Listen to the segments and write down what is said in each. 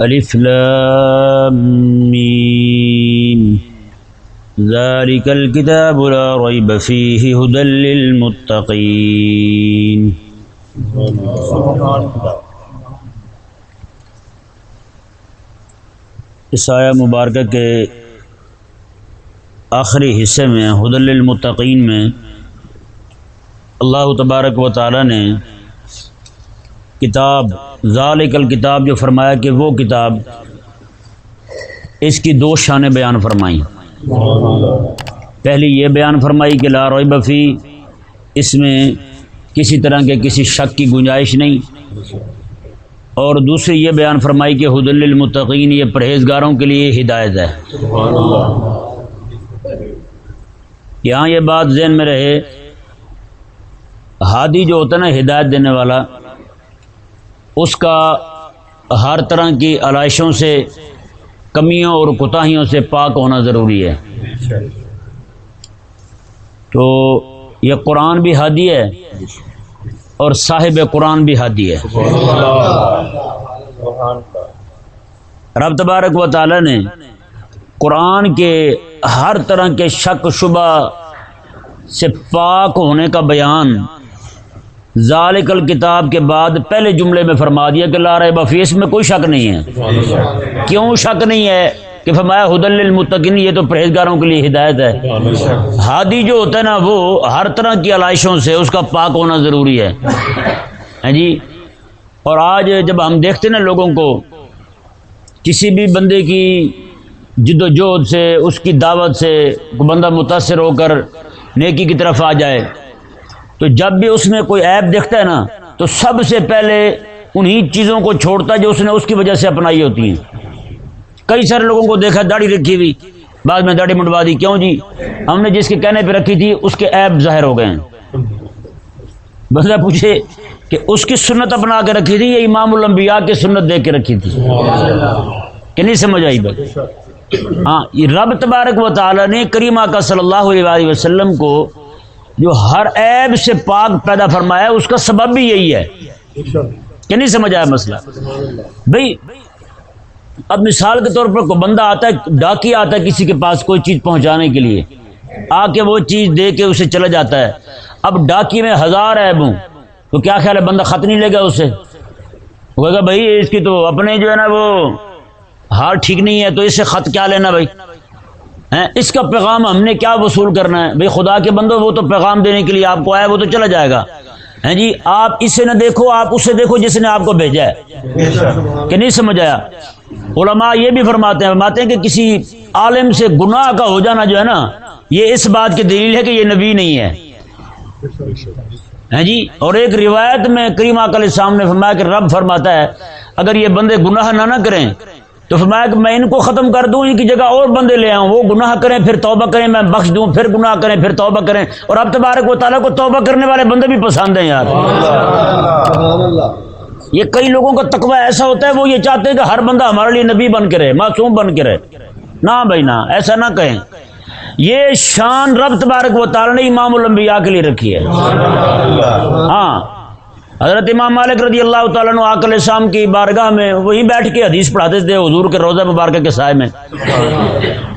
الف لام میم ذلك الكتاب لا ريب فيه هدى للمتقين. اس آیہ مبارکہ کے آخری حصے میں حدل المتقین میں، اللہ تبارک و تعالی نے کتاب، ذالک الکتاب جو فرمایا کہ وہ کتاب اس کی دو شانیں بیان فرمائیں۔ پہلی یہ بیان فرمائی کہ لا روی بفی اس میں کسی طرح کے کسی شک کی گنجائش نہیں۔ اور دوسری یہ بیان فرمائی کہ حد المتقین یہ پرہیزگاروں کے لیے ہدایت ہے۔ یہاں یہ بات ذہن میں رہے، ہادی جو ہوتا ہے نا، ہدایت دینے والا اس کا ہر طرح کی علائشوں سے، کمیوں اور کوتاہیوں سے پاک ہونا ضروری ہے۔ تو یہ قرآن بھی ہادی ہے اور صاحب قرآن بھی ہادی ہے۔ رب تبارک و تعالی نے قرآن کے ہر طرح کے شک شبہ سے پاک ہونے کا بیان ذالک الکتاب کے بعد پہلے جملے میں فرما دیا کہ لا رہے بفیس میں کوئی شک نہیں ہے۔ کیوں شک نہیں ہے؟ کہ فرمایا حدل المتقین یہ تو پرہیزگاروں کے لیے ہدایت ہے۔ ہادی جو ہوتا ہے نا، وہ ہر طرح کی علائشوں سے اس کا پاک ہونا ضروری ہے۔ ہاں جی؟ اور آج جب ہم دیکھتے نا لوگوں کو، کسی بھی بندے کی جد و جہد سے، اس کی دعوت سے بندہ متاثر ہو کر نیکی کی طرف آ جائے تو جب بھی اس میں کوئی ایپ دیکھتا ہے نا، تو سب سے پہلے انہی چیزوں کو چھوڑتا ہے جو اس نے اس کی وجہ سے اپنائی ہوتی ہیں۔ کئی سارے لوگوں کو دیکھا، داڑھی رکھی ہوئی۔ بعد میں داڑھی منڈوا دی۔ کیوں جی؟ ہم نے جس کے کہنے پہ رکھی تھی، اس کے ایپ ظاہر ہو گئے ہیں۔ بندہ پوچھے کہ اس کی سنت اپنا کے رکھی تھی یا امام الانبیاء کی سنت دے کے رکھی تھی؟ کہ نہیں سمجھ آئی بات؟ ہاں یہ رب تبارک و تعالی نے کریمہ کا صلی اللہ علیہ وسلم کو جو ہر عیب سے پاک پیدا فرمایا اس کا سبب بھی یہی ہے۔ کہ نہیں سمجھ آیا مسئلہ؟ بھائی اب مثال کے طور پر کوئی بندہ آتا ہے، ڈاکی آتا ہے کسی کے پاس کوئی چیز پہنچانے کے لیے۔ آ کے وہ چیز دے کے اسے چلا جاتا ہے۔ اب ڈاکی میں ہزار عیب ہوں، تو کیا خیال ہے بندہ خط نہیں لے گا اسے؟ وہ بھائی اس کی تو اپنے جو ہے نا وہ ہار ٹھیک نہیں ہے، تو اس سے خط کیا لینا بھائی اس کا پیغام ہم نے کیا وصول کرنا ہے؟ بھائی خدا کے بندو وہ تو پیغام دینے کے لیے آپ کو آیا، وہ تو چلا جائے گا۔ ہیں جی؟ آپ اسے نہ دیکھو، آپ اسے دیکھو جس نے آپ کو بھیجا ہے۔ کہ نہیں سمجھ آیا؟ علماء یہ بھی فرماتے ہیں فرماتے ہیں کہ کسی عالم سے گناہ کا ہو جانا جو ہے نا، یہ اس بات کی دلیل ہے کہ یہ نبی نہیں ہے۔ جی؟ اور ایک روایت میں کریم کل سامنے فرمایا کہ رب فرماتا ہے، اگر یہ بندے گناہ نہ نہ کریں تو فرمایا کہ میں ان کو ختم کر دوں ان کی جگہ اور بندے لے آؤں وہ گناہ کریں پھر توبہ کریں میں بخش دوں پھر گناہ کریں پھر توبہ کریں۔ اور اب تبارک و تعالیٰ کو توبہ کرنے والے بندے بھی پسند ہیں یار۔ یہ کئی لوگوں کا تقوی ایسا ہوتا ہے وہ یہ چاہتے ہیں کہ ہر بندہ ہمارے لیے نبی بن کے رہے معصوم بن کے رہے۔ نہ بھائی نہ ایسا نہ کہیں۔ یہ شان رب تبارک و تعالیٰ نے امام الانبیاء کے لیے رکھی ہے۔ ہاں۔ حضرت امام مالک رضی اللہ تعالیٰ عنہ آکل شام کی بارگاہ میں وہیں بیٹھ کے حدیث پڑھاتے تھے، حضور کے روزہ مبارکہ کے سائے میں۔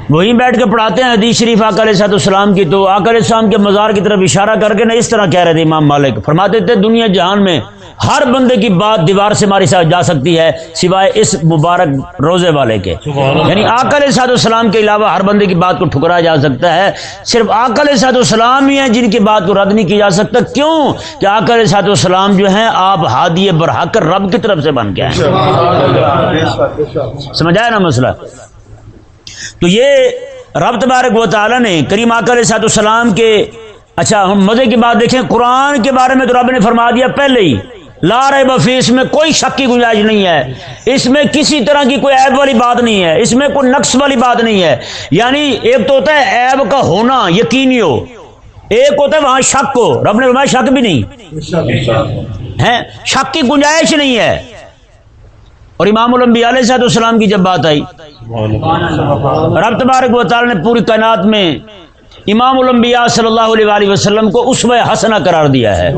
وہیں بیٹھ کے پڑھاتے ہیں حدیث شریف آکل صاحب السلام کی، تو آکل شام کے مزار کی طرف اشارہ کر کے نہ اس طرح کہہ رہے تھے امام مالک۔ فرماتے تھے، دنیا جہان میں ہر بندے کی بات دیوار سے ماری ساتھ جا سکتی ہے سوائے اس مبارک روزے والے کے۔ یعنی آکل صاحب السلام کے علاوہ ہر بندے کی بات کو ٹھکرایا جا سکتا ہے۔ صرف آکل صاحب السلام ہی ہیں جن کی بات کو رد نہیں کی جا سکتا۔ کیوں؟ کہ آکل صاحب السلام جو ہیں آپ ہادی برحق رب کی طرف سے بن کے آئے سمجھایا نا مسئلہ؟ تو یہ رب تبارک و تعالی نے کریم آکل صاحب السلام کے اچھا ہم مزے کی بات دیکھیں قرآن کے بارے میں تو رب نے فرما دیا پہلے ہی۔ لا رہے بفی اس میں کوئی شک کی گنجائش نہیں ہے۔ اس میں کسی طرح کی کوئی عیب والی بات نہیں ہے۔ اس میں کوئی نقص والی بات نہیں ہے۔ یعنی ایک تو ہوتا ہے عیب کا ہونا یقینی ہو۔ ایک ہوتا ہے وہاں شک کو رب نے فرمایا شک بھی نہیں۔ ہے شک کی گنجائش نہیں ہے۔ اور امام الانبیاء علیہ صاحب السلام کی جب بات آئی، رب تبارک و تعالی نے پوری کائنات میں امام الانبیاء صلی اللہ علیہ وآلہ وسلم کو اسوہ حسنہ قرار دیا ہے۔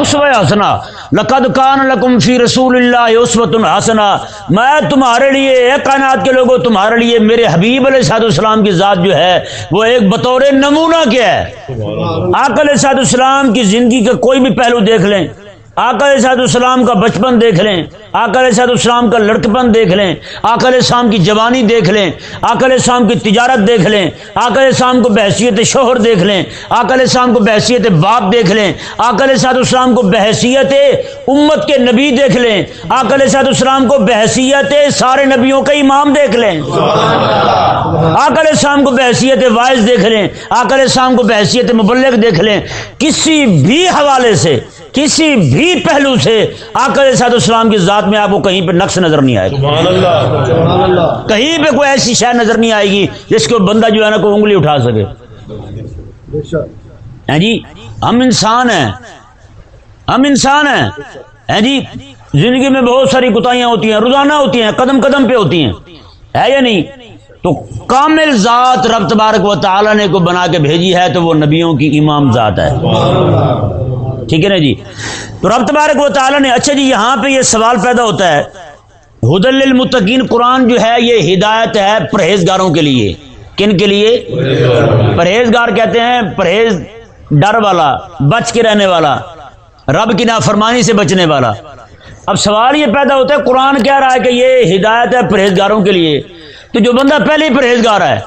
اسوہ حسنہ۔ لقد کان لکم فی رسول اللہ اسوۃ حسنہ۔ میں تمہارے لیے، اے کائنات کے لوگوں، تمہارے لیے میرے حبیب علیہ صاحب السلام کی ذات جو ہے، وہ ایک بطور نمونہ کیا ہے۔ آقا علیہ صاحب السلام کی زندگی کا کوئی بھی پہلو دیکھ لیں۔ آقا علیہ صاحب السلام کا بچپن دیکھ لیں آقا علیہ صاحب السلام کا لڑکپن دیکھ لیں آقا علیہ السلام کی جوانی دیکھ لیں آقا علیہ السلام کی تجارت دیکھ لیں آقا علیہ السلام کو بحثیت شوہر دیکھ لیں آقا علیہ السلام کو بحثیت باپ دیکھ لیں آقا علیہ صاحب السلام کو بحثیت امت کے نبی دیکھ لیں آقا علیہ صاحب السلام کو بحثیت سارے نبیوں کا امام دیکھ لیں آقا علیہ السلام کو بحثیت وائز دیکھ لیں آقا علیہ السلام کو بحثیت مبلغ دیکھ لیں کسی بھی حوالے سے کسی بھی پہلو سے آقا علیہ صاحب السلام کی ذات میں آپ کو کہیں پہ نقص نظر نہیں آئے گا۔ کہیں پہ کوئی ایسی شے نظر نہیں آئے گی جس کو بندہ جو ہے نا کوئی انگلی اٹھا سکے۔ ہیں جی؟ ہم انسان ہیں۔ ہم انسان ہیں۔ ہیں جی؟ زندگی میں بہت ساری کوتاہیاں ہوتی ہیں روزانہ ہوتی ہیں قدم قدم پہ ہوتی ہیں۔ ہے یا نہیں؟ تو کامل ذات رب تبارک و تعالی نے کو بنا کے بھیجی ہے تو وہ نبیوں کی امام ذات ہے۔ ٹھیک ہے نا جی؟ تو رب تبارک و تعالی نے اچھا جی یہاں پہ یہ سوال پیدا ہوتا ہے۔ حدل المتقین قرآن جو ہے، یہ ہدایت ہے پرہیزگاروں کے لیے۔ کن کے لیے؟ پرہیزگار کہتے ہیں، پرہیز ڈر والا، بچ کے رہنے والا، رب کی نافرمانی سے بچنے والا۔ اب سوال یہ پیدا ہوتا ہے، قرآن کہہ رہا ہے کہ یہ ہدایت ہے پرہیزگاروں کے لیے۔ تو جو بندہ پہلے ہی پرہیزگار ہے،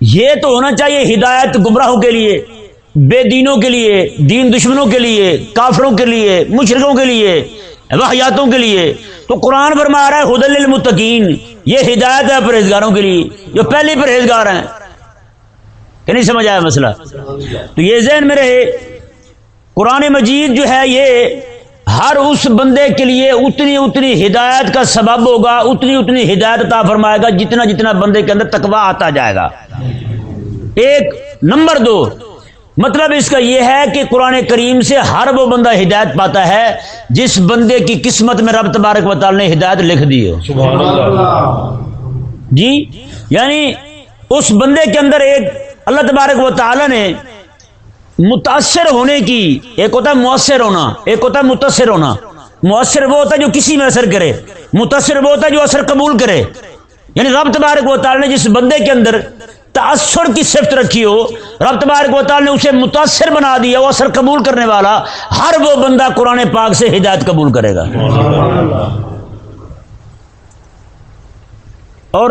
یہ تو ہونا چاہیے ہدایت گمراہوں کے لیے۔ بے دینوں کے لیے، دین دشمنوں کے لیے، کافروں کے لیے مشرقوں کے لیے واحیاتوں کے لیے۔ تو قرآن فرما رہا ہے حدل المتقین یہ ہدایت ہے پرہیزگاروں کے لیے، جو پہلے پرہیزگار ہیں۔ کہ نہیں سمجھ آیا مسئلہ؟ تو یہ ذہن میں رہے، قرآن مجید جو ہے، یہ ہر اس بندے کے لیے اتنی اتنی ہدایت کا سبب ہوگا، اتنی اتنی ہدایت عطا فرمائے گا، جتنا جتنا بندے کے اندر تقوا آتا جائے گا۔ ایک نمبر دو مطلب اس کا یہ ہے کہ قرآن کریم سے ہر وہ بندہ ہدایت پاتا ہے جس بندے کی قسمت میں رب تبارک و تعالی نے ہدایت لکھ دی ہو۔ جی؟ یعنی اس بندے کے اندر ایک اللہ تبارک و تعالی نے متاثر ہونے کی ایک ہوتا ہے مؤثر ہونا ایک ہوتا ہے متاثر ہونا۔ مؤثر وہ ہوتا ہے جو کسی میں اثر کرے متاثر وہ ہوتا ہے جو اثر قبول کرے۔ یعنی رب تبارک و تعالی نے جس بندے کے اندر تاثر کی صفت رکھی ہو، رب تبارک و تعالی نے اسے متاثر بنا دیا، وہ اثر قبول کرنے والا ہر وہ بندہ قرآن پاک سے ہدایت قبول کرے گا۔ اور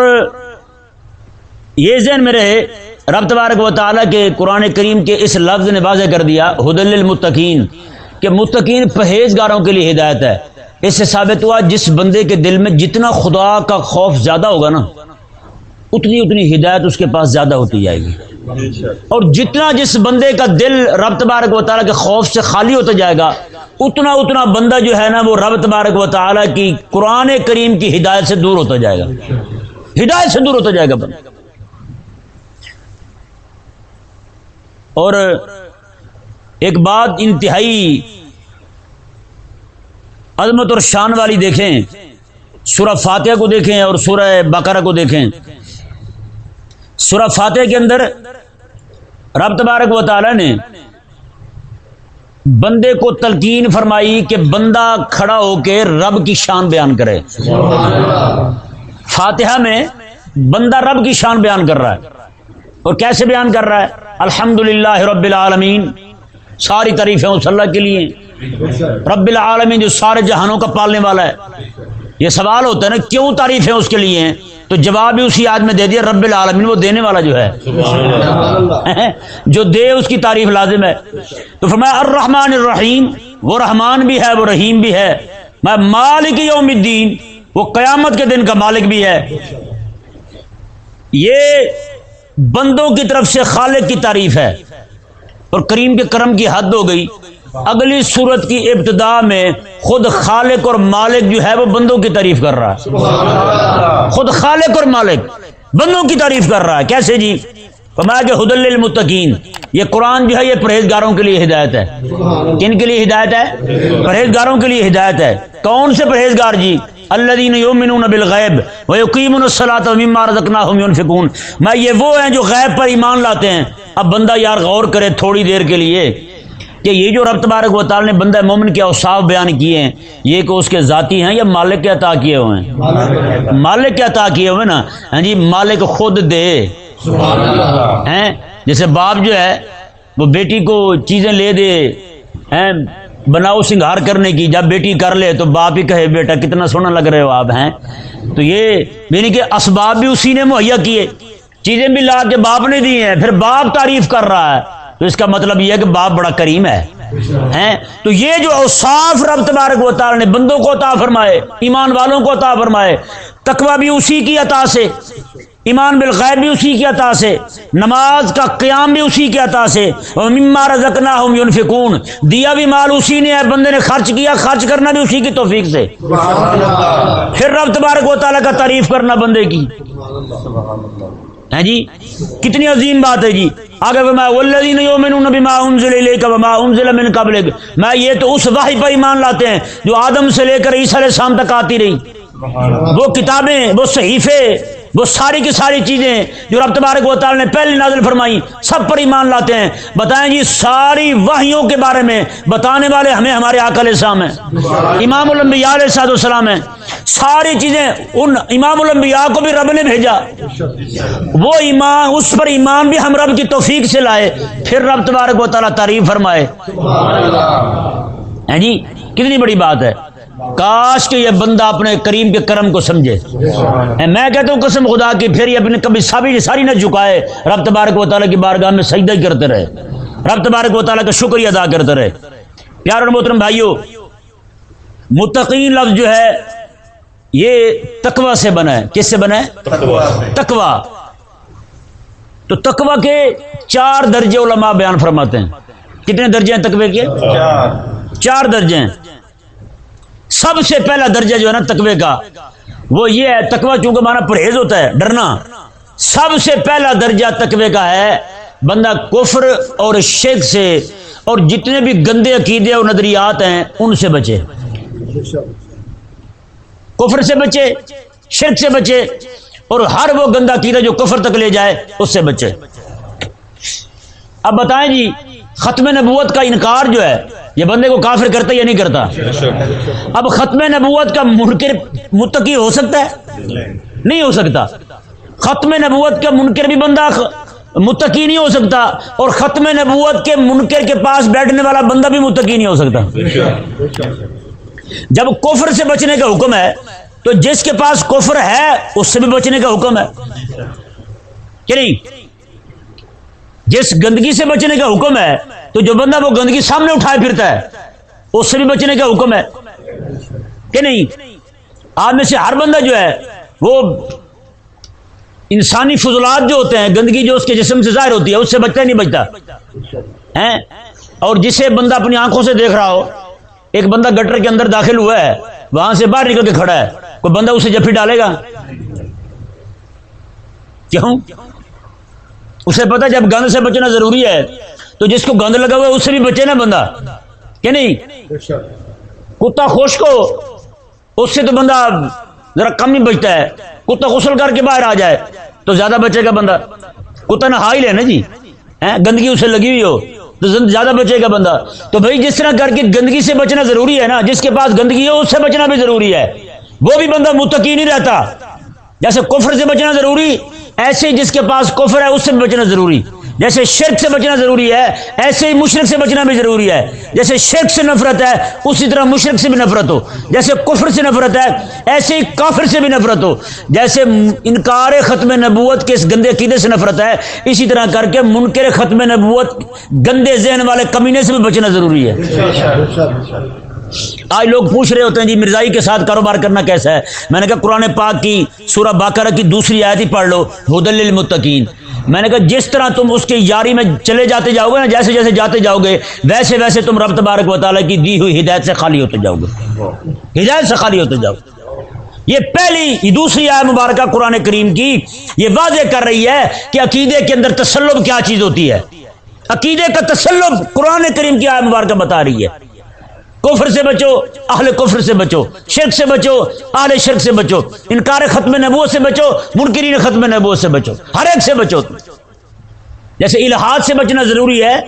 یہ ذہن میں رہے، رب تبارک و تعالیٰ کے قرآن کریم کے اس لفظ نے واضح کر دیا حدل المتقین کہ متقین پرہیزگاروں کے لیے ہدایت ہے۔ اس سے ثابت ہوا، جس بندے کے دل میں جتنا خدا کا خوف زیادہ ہوگا نا اتنی اتنی ہدایت اس کے پاس زیادہ ہوتی جائے گی۔ اور جتنا جس بندے کا دل رب تبارک و تعالیٰ کے خوف سے خالی ہوتا جائے گا، اتنا اتنا بندہ جو ہے نا وہ رب تبارک و تعالیٰ کی قرآن کریم کی ہدایت سے دور ہوتا جائے گا۔ ہدایت سے دور ہوتا جائے گا۔ بندہ اور ایک بات انتہائی عظمت اور شان والی دیکھیں، سورہ فاتحہ کو دیکھیں اور سورہ بقرہ کو دیکھیں۔ سورہ فاتح کے اندر رب تبارک و تعالی نے بندے کو تلقین فرمائی کہ بندہ کھڑا ہو کے رب کی شان بیان کرے۔ فاتحہ میں بندہ رب کی شان بیان کر رہا ہے۔ اور کیسے بیان کر رہا ہے؟ الحمد للہ رب العالمین، ساری تعریفیں اس اللہ کے لیے۔ رب العالمین جو سارے جہانوں کا پالنے والا ہے۔ یہ سوال ہوتا ہے نا، کیوں تعریفیں اس کے لیے ہیں؟ تو جواب بھی اسی یاد میں دے دیا، رب العالمین وہ دینے والا جو ہے۔ جو دے اس کی تعریف لازم ہے۔ تو فرمایا، الرحمن الرحیم، وہ رحمان بھی ہے، وہ رحیم بھی ہے۔ میں مالک یوم الدین، وہ قیامت کے دن کا مالک بھی ہے۔ یہ بندوں کی طرف سے خالق کی تعریف ہے۔ اور کریم کے کرم کی حد ہو گئی۔ اگلی صورت کی ابتدا میں خود خالق اور مالک جو ہے وہ بندوں کی تعریف کر رہا ہے۔ خود خالق اور مالک بندوں کی تعریف کر رہا ہے۔ کیسے جی؟ کہ حد المتقین یہ قرآن جو ہے یہ پرہیزگاروں کے لیے ہدایت ہے۔ کن کے لیے ہدایت ہے؟ پرہیزگاروں کے لیے ہدایت ہے۔ کون سے پرہیزگار جی؟ اللہ دین یومنون بالغیب ویقیمون الصلاۃ ومما رزقناہم ينفقون۔ میں یہ وہ ہیں جو غیب پر ایمان لاتے ہیں۔ اب بندہ یار غور کرے تھوڑی دیر کے لیے۔ کہ یہ جو رب تبارک و تعالی نے بندہ مومن کے اوصاف بیان کیے ہیں یہ کہ اس کے ذاتی ہیں یا مالک کے عطا کیے ہوئے ہیں؟ مالک کے عطا کیے ہوئے نا؟ ہاں جی مالک خود دے۔ ہیں؟ جیسے باپ جو ہے وہ بیٹی کو چیزیں لے دے ہیں؟ بناؤ سنگھار کرنے کی جب بیٹی کر لے تو باپ ہی کہے بیٹا کتنا سونا لگ رہے ہو آپ ہیں؟ تو یہ یعنی کہ اسباب بھی اسی نے مہیا کیے۔ چیزیں بھی لا کے باپ نے دی ہیں پھر باپ تعریف کر رہا ہے۔ تو اس کا مطلب یہ ہے کہ باپ بڑا کریم ہے۔ ہیں؟ تو یہ جو اوصاف رب تبارک و تعالی نے بندوں کو عطا فرمائے ایمان والوں کو عطا فرمائے تقوی بھی اسی کی عطا سے ایمان بالغیب بھی اسی کی عطا سے نماز کا قیام بھی اسی کی عطا سے اور مما رزقناہم ينفقون۔ دیا بھی مال اسی نے ہے بندے نے خرچ کیا خرچ کرنا بھی اسی کی توفیق سے۔ پھر رب تبارک و تعالی کا تعریف کرنا بندے کی۔ ہے جی؟ کتنی عظیم بات ہے جی۔ آگے میں والذین یؤمنون بما انزل الیک وما انزل من قبلک میں یہ تو اس وحی پر ایمان لاتے ہیں جو آدم سے لے کر عیسی علیہ السلام تک آتی رہی۔ وہ کتابیں وہ صحیفے وہ ساری کی ساری چیزیں جو رب تبارک و تعالی نے پہلے نازل فرمائی سب پر ایمان لاتے ہیں۔ بتائیں جی ساری وحیوں کے بارے میں بتانے والے ہمیں ہمارے آقا علیہ السلام ہیں۔ امام الانبیاء علیہ الصلوۃ والسلام ہیں۔ ساری چیزیں ان امام الانبیاء کو بھی رب نے بھیجا۔ وہ ایمان اس پر ایمان بھی ہم رب کی توفیق سے لائے۔ پھر رب تبارک و تعالی تعریف فرمائے۔ ہیں جی کتنی بڑی بات ہے۔ کاش کہ یہ بندہ اپنے کریم کے کرم کو سمجھے۔ میں کہتا ہوں قسم خدا کی پھر یہ اپنے کبھی سابی ساری نہ جھکائے۔ رب تبارک و تعالیٰ کی بارگاہ میں سجدہ کرتے رہے۔ رب تبارک و تعالیٰ کا شکریہ ادا کرتے رہے۔ پیار اور محترم بھائیو متقین لفظ جو ہے یہ تقوا سے بنا ہے۔ کس سے بنا ہے؟ تقوا تو تقوا کے چار درجے علماء بیان فرماتے ہیں۔ کتنے درجے ہیں تقوی کے؟ چار درجے ہیں۔ سب سے پہلا درجہ جو ہے نا تقوی کا، وہ یہ ہے، تقوی چونکہ مانا پرہیز ہوتا ہے، ڈرنا۔ سب سے پہلا درجہ تقوی کا ہے، بندہ کفر اور شرک سے اور جتنے بھی گندے عقیدے اور نظریات ہیں، ان سے بچے۔ کفر سے بچے، شرک سے بچے، اور ہر وہ گندا عقیدہ جو کفر تک لے جائے، اس سے بچے۔ اب بتائیں جی ختم نبوت کا انکار جو ہے یہ بندے کو کافر کرتا یا نہیں کرتا؟ اب ختم نبوت کا منکر متقی ہو سکتا ہے؟ نہیں ہو سکتا۔ ختم نبوت کا منکر بھی بندہ متقی نہیں ہو سکتا اور ختم نبوت کے منکر کے پاس بیٹھنے والا بندہ بھی متقی نہیں ہو سکتا۔ جب کفر سے بچنے کا حکم ہے، تو جس کے پاس کفر ہے، اس سے بھی بچنے کا حکم ہے۔ کہ نہیں؟ جس گندگی سے بچنے کا حکم ہے، تو جو بندہ وہ گندگی سامنے اٹھائے پھرتا ہے، اس سے بھی بچنے کا حکم ہے۔ کہ نہیں؟ آپ میں سے ہر بندہ جو ہے، وہ انسانی فضولات جو ہوتے ہیں، گندگی جو اس کے جسم سے ظاہر ہوتی ہے، اس سے بچتا نہیں بچتا؟ ہے اور جسے بندہ اپنی آنکھوں سے دیکھ رہا ہو، ایک بندہ گٹر کے اندر داخل ہوا ہے، وہاں سے باہر نکل کے کھڑا ہے، کوئی بندہ اسے جفی ڈالے گا؟ کیوں؟ اسے پتا جب گند سے بچنا ضروری ہے، تو جس کو گند لگا ہوا ہے، اس سے بھی بچے نا بندہ؟ کہ نہیں؟ کتا خوش کو اس سے تو بندہ ذرا کم ہی بچتا ہے۔ کتا غسل کر کے باہر آ جائے، تو زیادہ بچے گا بندہ۔ کتا نہ ہائی لے نا جی؟ گندگی اسے لگی ہوئی ہو، تو زیادہ بچے گا بندہ۔ تو بھائی، جس طرح کر کے گندگی سے بچنا ضروری ہے نا، جس کے پاس گندگی ہو، اس سے بچنا بھی ضروری ہے۔ وہ بھی بندہ متقی نہیں رہتا۔ جیسے کفر سے بچنا ضروری ایسے جس کے پاس کفر ہے، اس سے بھی بچنا ضروری۔ جیسے شرک سے بچنا ضروری ہے، ایسے ہی مشرق سے بچنا بھی ضروری ہے۔ جیسے شرک سے نفرت ہے، اسی طرح مشرق سے بھی نفرت ہو۔ جیسے کفر سے نفرت ہے، ایسے ہی کافر سے بھی نفرت ہو۔ جیسے انکار ختم نبوت کے اس گندے عقیدے سے نفرت ہے، اسی طرح کر کے منکر ختم نبوت گندے ذہن والے کمینے سے بھی بچنا ضروری ہے۔ آج لوگ پوچھ رہے ہوتے ہیں جی مرزائی کے ساتھ کاروبار کرنا کیسا ہے؟ میں نے کہا قرآن پاک کی سورہ باقرہ کی دوسری آیت ہی پڑھ لو حدل المتقین میں نے کہا، جس طرح تم اس کی یاری میں چلے جاتے جاؤ گے نا، جیسے جیسے جاتے جاؤ گے، ویسے ویسے تم رب تبارک و تعالیٰ کی دی ہوئی ہدایت سے خالی ہوتے جاؤ گے۔ ہدایت سے خالی ہوتے جاؤ۔ یہ پہلی، یہ دوسری آئے مبارکہ قرآن کریم کی یہ واضح کر رہی ہے کہ عقیدے کے اندر تسلب کیا چیز ہوتی ہے۔ عقیدے کا تسلب قرآن کریم کی آئے مبارکہ بتا رہی ہے۔ کفر سے بچو، اہل کفر سے بچو، شرک سے بچو، اہل شرک سے بچو، انکار ختم نبوت سے بچو، منکرین ختم نبوت سے بچو، ہر ایک سے بچو۔ جیسے الحاد سے بچنا ضروری ہے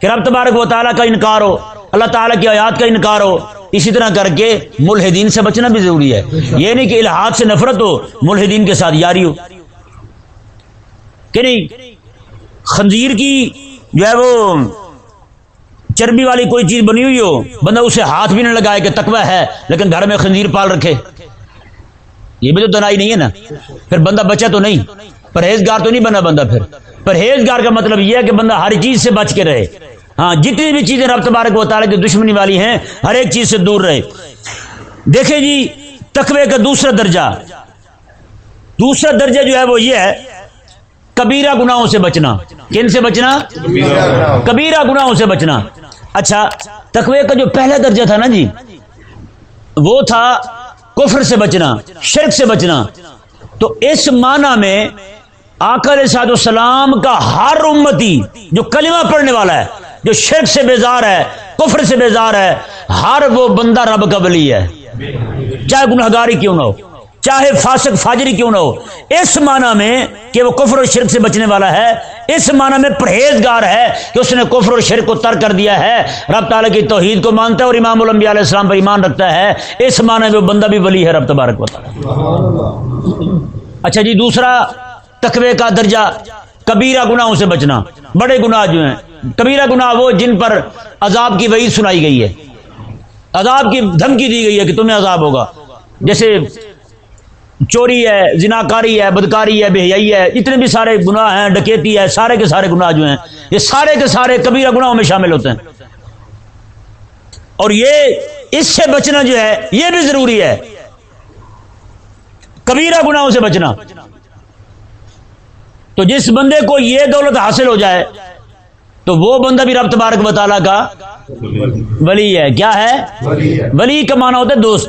کہ رب تبارک و تعالیٰ کا انکار ہو، اللہ تعالیٰ کی آیات کا انکار ہو، اسی طرح کر کے ملحدین سے بچنا بھی ضروری ہے۔ یہ نہیں کہ الحاد سے نفرت ہو، ملحدین کے ساتھ یاری ہو۔ کہ نہیں؟ خنزیر کی جو ہے وہ چربی والی کوئی چیز بنی ہوئی ہو، بندہ اسے ہاتھ بھی نہ لگائے کہ تکوا ہے، لیکن گھر میں خنزیر پال رکھے۔ یہ بھی تو دنائی نہیں ہے نا۔ پھر بندہ بچا تو نہیں۔ پرہیزگار تو نہیں بنا بندہ پھر۔ پرہیزگار کا مطلب یہ ہے کہ بندہ ہر چیز سے بچ کے رہے۔ ہاں جتنی بھی چیزیں رب تبارک و تعالیٰ کی دشمنی والی ہیں، ہر ایک چیز سے دور رہے۔ دیکھیں جی تقوی کا دوسرا درجہ۔ دوسرا درجہ جو ہے وہ یہ ہے کبیرہ گناہوں سے بچنا۔ کن سے بچنا؟ کبیرہ گناہوں۔ سے بچنا۔ اچھا تقوی کا جو پہلا درجہ تھا نا جی وہ تھا کفر سے بچنا شرک سے بچنا۔ تو اس معنی میں آکر سعد السلام کا ہر امتی جو کلمہ پڑھنے والا ہے جو شرک سے بیزار ہے کفر سے بیزار ہے ہر وہ بندہ رب کا ولی ہے۔ چاہے گناہ گاری کیوں نہ ہو۔ چاہے فاسق فاجری کیوں نہ ہو، اس معنی میں کہ وہ کفر و شرک سے بچنے والا ہے، اس معنی میں پرہیزگار ہے کہ اس نے کفر و شرک کو تر کر دیا ہے۔ رب تعالیٰ کی توحید کو مانتا ہے اور امام الانبیاء علیہ السلام پر ایمان رکھتا ہے۔ اس معنی میں وہ بندہ بھی ولی ہے، رب تبارک و تعالیٰ۔ اچھا جی دوسرا تقوی کا درجہ، کبیرہ گناہوں سے بچنا۔ بڑے گناہ جو ہیں۔ کبیرہ گناہ وہ جن پر عذاب کی وعید سنائی گئی ہے۔ عذاب کی دھمکی دی گئی ہے کہ تمہیں عذاب ہوگا۔ جیسے چوری ہے زناکاری ہے بدکاری ہے بہیائی ہے اتنے بھی سارے گناہ ہیں ڈکیتی ہے سارے کے سارے گناہ جو ہیں یہ سارے کے سارے کبیرہ گناہوں میں شامل ہوتے ہیں۔ اور یہ اس سے بچنا جو ہے یہ بھی ضروری ہے۔ کبیرہ گناہوں سے بچنا۔ تو جس بندے کو یہ دولت حاصل ہو جائے تو وہ بندہ بھی رب تبارک تعالیٰ کا ولی ہے۔ کیا ہے؟ ولی کا معنی ہوتا ہے دوست۔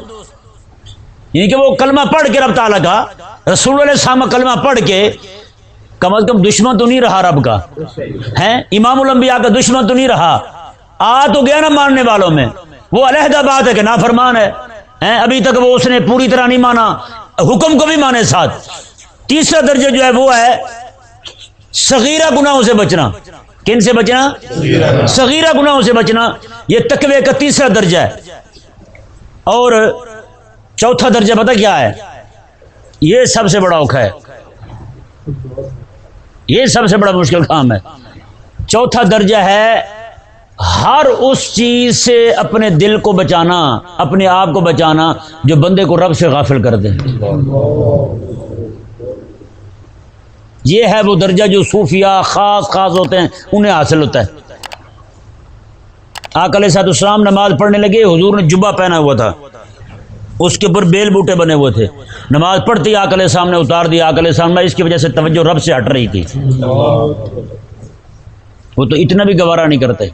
یعنی کہ وہ کلمہ پڑھ کے رب تعالیٰ کا، رسول علیہ السلام کلمہ پڑھ کے، کم از کم دشمن تو نہیں رہا رب کا۔ ہے امام الانبیاء کا دشمن تو نہیں رہا۔ آ تو گیا نا ماننے والوں میں۔ وہ علیحدہ بات ہے کہ نافرمان ہے۔ ابھی تک وہ اس نے پوری طرح نہیں مانا۔ حکم کو بھی مانے ساتھ۔ تیسرا درجہ جو ہے وہ ہے، صغیرہ گناہوں سے بچنا۔ کن سے بچنا؟ صغیرہ گناہوں سے بچنا۔ یہ تقوی کا تیسرا درجہ ہے۔ اور چوتھا درجہ پتہ کیا ہے؟ یہ سب سے بڑا اوکھا ہے۔ یہ سب سے بڑا مشکل کام ہے۔ چوتھا درجہ ہے ہر اس چیز سے اپنے دل کو بچانا، اپنے آپ کو بچانا جو بندے کو رب سے غافل کر دے۔ یہ ہے وہ درجہ جو صوفیہ خاص خاص ہوتے ہیں، انہیں حاصل ہوتا ہے۔ آکل سات اسلام نماز پڑھنے لگے، حضور نے جبا پہنا ہوا تھا۔ اس کے اوپر بیل بوٹے بنے ہوئے تھے۔ نماز پڑھتی آکل سامنے اتار دیا۔ آکل سامنے اس کی وجہ سے توجہ رب سے ہٹ رہی تھی۔ وہ تو اتنا بھی گوارا نہیں کرتے۔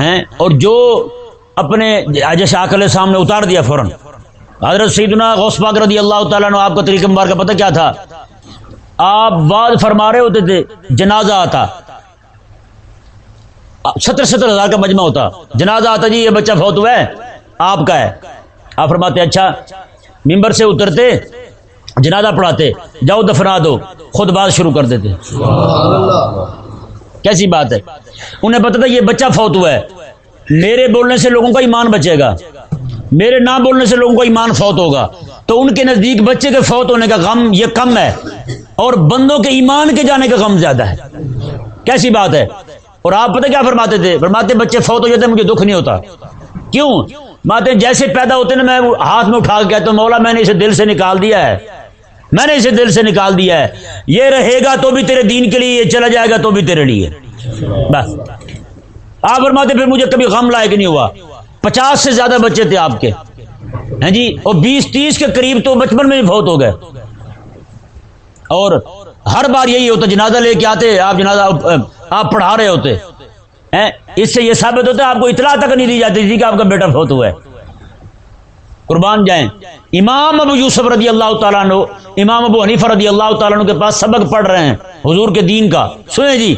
ہیں؟ اور جو اپنے جیسے آکل سامنے اتار دیا فوراً۔ حضرت سیدنا غوث پاک رضی اللہ تعالیٰ نے آپ کا طریقہ مبار کا پتہ کیا تھا؟ آپ بعد فرما رہے ہوتے تھے، جنازہ آتا۔ ستر ستر ہزار کا مجمع ہوتا۔ جنازہ آتا جی یہ بچہ فوت ہوا ہے، آپ کا ہے۔ آپ فرماتے اچھا ممبر سے اترتے جنازہ پڑھاتے جاؤ دفنا دو خود بات شروع کر دیتے۔ کیسی بات ہے؟ انہیں پتا تھا یہ بچہ فوت ہوا ہے۔ میرے بولنے سے لوگوں کا ایمان بچے گا۔ میرے نہ بولنے سے لوگوں کا ایمان فوت ہوگا۔ تو ان کے نزدیک بچے کے فوت ہونے کا غم یہ کم ہے۔ اور بندوں کے ایمان کے جانے کا غم زیادہ ہے۔ کیسی بات ہے؟ اور آپ پتہ کیا فرماتے تھے؟ فرماتے بچے فوت ہو جاتے مجھے دکھ نہیں ہوتا۔ کیوں؟ ماتے جیسے پیدا ہوتے نا، میں ہاتھ میں اٹھا کے کہتا ہوں، مولا میں نے اسے دل سے نکال دیا ہے۔ میں نے اسے دل سے نکال دیا ہے۔ یہ رہے گا تو بھی تیرے دین کے لیے، یہ چلا جائے گا تو بھی تیرے لیے۔ بس۔ آپ فرماتے، پھر مجھے کبھی غم لائق نہیں ہوا۔ پچاس سے زیادہ بچے تھے آپ کے۔ ہیں جی؟ اور بیس تیس کے قریب تو بچپن میں بھی بہت ہو گئے۔ اور ہر بار یہی ہوتا، جنازہ لے کے آتے، آپ جنازہ آپ پڑھا رہے ہوتے۔ اس سے یہ ثابت ہوتا ہے آپ کو اطلاع تک نہیں دی جاتی تھی کہ آپ کا بیٹا بہت ہوا ہے۔ قربان جائیں۔ امام ابو یوسف رضی اللہ تعالیٰ عنہ، امام ابو حنیفہ رضی اللہ تعالیٰ عنہ کے پاس سبق پڑھ رہے ہیں حضور کے دین کا۔ سنیں جی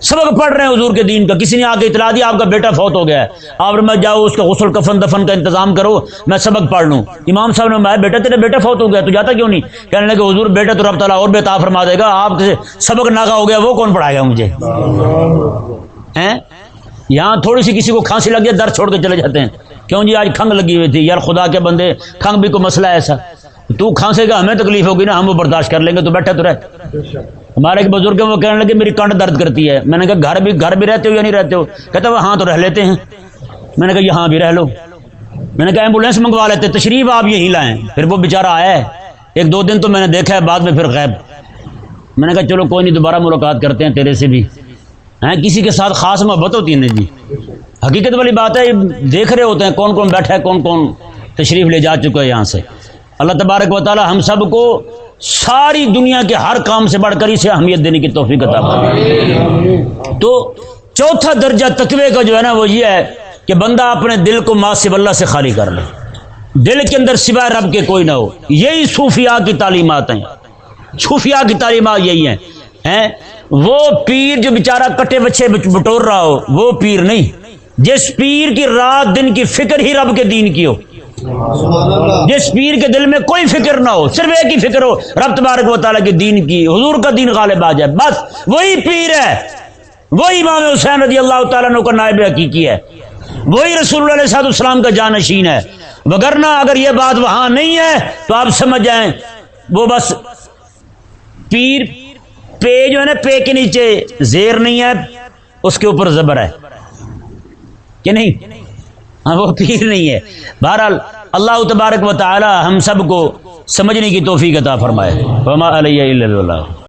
سبق پڑھ رہے ہیں حضور کے دین کا۔ کسی نے آ کے اطلاع دیا آپ کا بیٹا فوت ہو گیا ہے۔ آپ میں جاؤ، اس کا غسل، کفن، دفن کا انتظام کرو، میں سبق پڑھ لوں۔ امام صاحب نے میں بیٹا تیرا بیٹا فوت ہو گیا تو جاتا کیوں نہیں؟ کہنے لگے، حضور بیٹا تو رب تعالیٰ اور بے فرما دے گا۔ آپ سبق ناگا ہو گیا، وہ کون پڑھائے گا مجھے؟ ہیں؟ یہاں تھوڑی سی کسی کو کھانسی لگ گیا در چھوڑ کے چلے جاتے ہیں۔ کیوں جی؟ آج کھنگ لگی ہوئی تھی۔ یار خدا کے بندے، کھنگ بھی کوئی مسئلہ ہے ایسا۔ تو کھانسے گا ہمیں تکلیف ہوگی نا، ہم وہ برداشت کر لیں گے، تو بیٹھا تو رہ۔ ہمارے ایک بزرگ وہ کہنے لگے، میری کنڈ درد کرتی ہے۔ میں نے کہا، گھر بھی گھر بھی رہتے ہو یا نہیں رہتے ہو؟ کہتے وہ ہاں تو رہ لیتے ہیں۔ میں نے کہا، یہاں بھی رہ لو۔ میں نے کہا، ایمبولینس منگوا لیتے، تشریف آپ یہیں لائیں۔ پھر وہ بےچارا آیا۔ ہے ایک دو دن تو میں نے دیکھا ہے، بعد میں پھر غیب میں نے کہا، چلو کوئی نہیں، دوبارہ ملاقات کرتے ہیں تیرے سے بھی۔ ہیں؟ کسی کے ساتھ خاص محبت ہوتی ہے جی؟ حقیقت والی بات ہے دیکھ رہے ہوتے ہیں، کون کون بیٹھا ہے، کون کون تشریف لے جا چکا ہے یہاں سے۔ اللہ تبارک و تعالی ہم سب کو ساری دنیا کے ہر کام سے بڑھ کر اسے اہمیت دینے کی توفیق عطا فرمائے۔ تو چوتھا درجہ تقوی کا جو ہے نا، وہ یہ ہے کہ بندہ اپنے دل کو ماں اللہ سے خالی کر لے۔ دل کے اندر سوائے رب کے کوئی نہ ہو۔ یہی صوفیاء کی تعلیمات ہیں۔ صوفیاء کی تعلیمات یہی ہیں۔ وہ پیر جو بیچارہ کٹے بچے بٹور رہا ہو، وہ پیر نہیں۔ جس پیر کی رات دن کی فکر ہی رب کے دین کی ہو۔ جس پیر کے دل میں کوئی فکر نہ ہو، صرف ایک ہی فکر ہو، رب تبارک و تعالیٰ کے دین کی، حضور کا دین غالب آ جائے۔ بس وہی پیر ہے۔ وہی امام حسین رضی اللہ تعالیٰ کا نائب حقیقی ہے۔ وہی رسول اللہ علیہ السلام کا جانشین ہے۔ وگرنہ اگر یہ بات وہاں نہیں ہے تو آپ سمجھ جائیں، وہ بس پیر پے جو ہے نا، پے کے نیچے زیر نہیں ہے، اس کے اوپر زبر ہے۔ کہ نہیں؟ ہاں وہ پیر نہیں ہے۔ بہرحال اللہ تبارک و تعالی ہم سب کو سمجھنے کی توفیق عطا فرمائے۔ علیہ اللہ